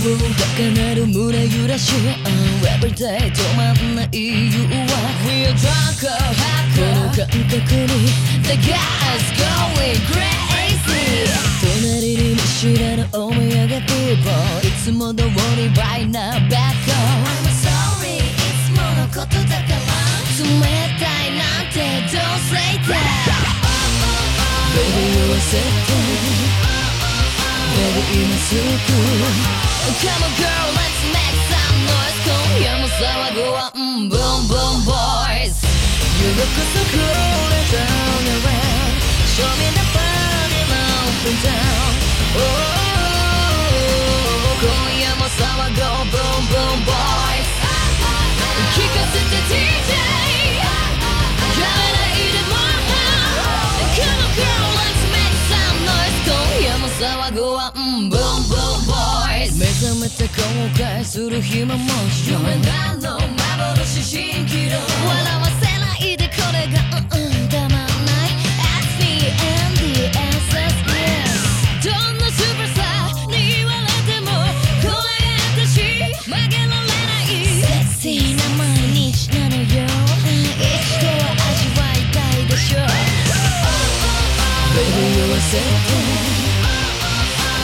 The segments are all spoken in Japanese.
なる胸揺らし Everyday 止まんない理由は Real drunk or hot この感覚に The guys going crazy 隣に見知らぬお土産 people いつも通り right now back home I'm sorry いつものことだから冷たいなんて Don't say that Baby you're a set Baby 今すぐ Come on girl let's make some noise 今夜も騒ぐワン Boom boom boys You look so cool and turn 騒ぐワン Boom boom boys 目覚めて後悔する暇もし夢なの幻。蜃気楼笑わせないでこれがうんうんたまんない。SPNDSS yes どんなスーパースターに言われてもこれが私曲げられないセクシーな毎日なのよ一度は味わいたいでしょ。Baby you're a set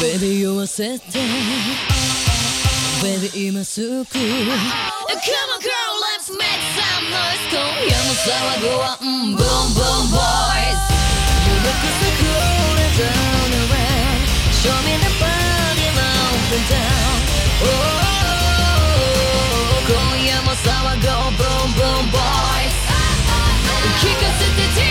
ベリーわせてベリー今すぐ Come on girl let's make some noise. 今夜も騒ぐわ Boom boom boys. You look so cool and turn around. Show me the body up and down. Oh 今夜も騒ごう Boom boom boys. 聞かせて